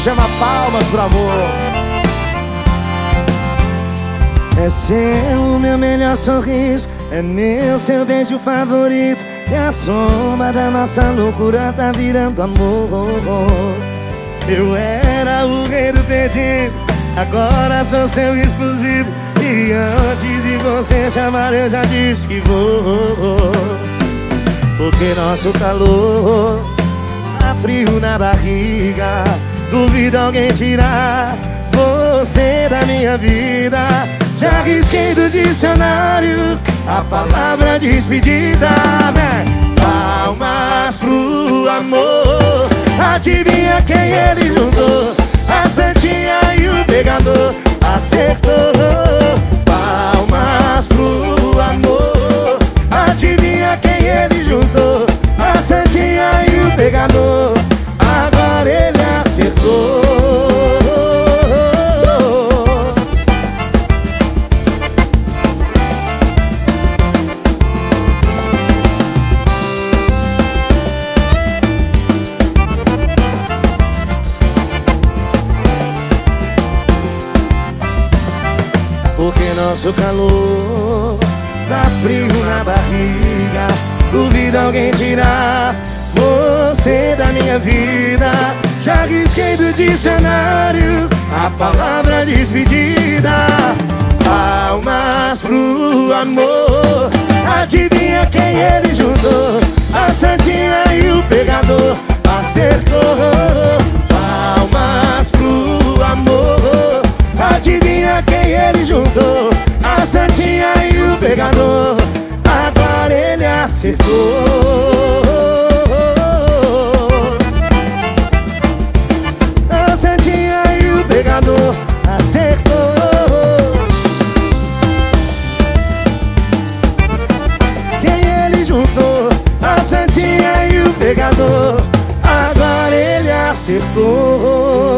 chama Palmas pro Amor. É seu meu melhor sorriso, é meu seu beijo favorito. E a sombra da nossa loucura tá virando amor. Eu era o rei do pedido, agora sou seu exclusivo. E antes de você chamar, eu já disse que vou. Porque nosso calor tá frio na barriga. Duvido alguém tirar você da minha vida. Já risquei do dicionário a palavra despedida. Né? Palmas pro amor. Adivinha quem ele juntou? Porque nosso calor dá frio na barriga. Duvido alguém tirar você da minha vida. Já risquei do dicionário a palavra despedida. Palmas pro amor. Adivinha quem ele juntou? A Santinha e o pegador pegador Agora ele acertou. A Santinha e o pegador acertou. Quem ele juntou? A Santinha e o pegador Agora ele acertou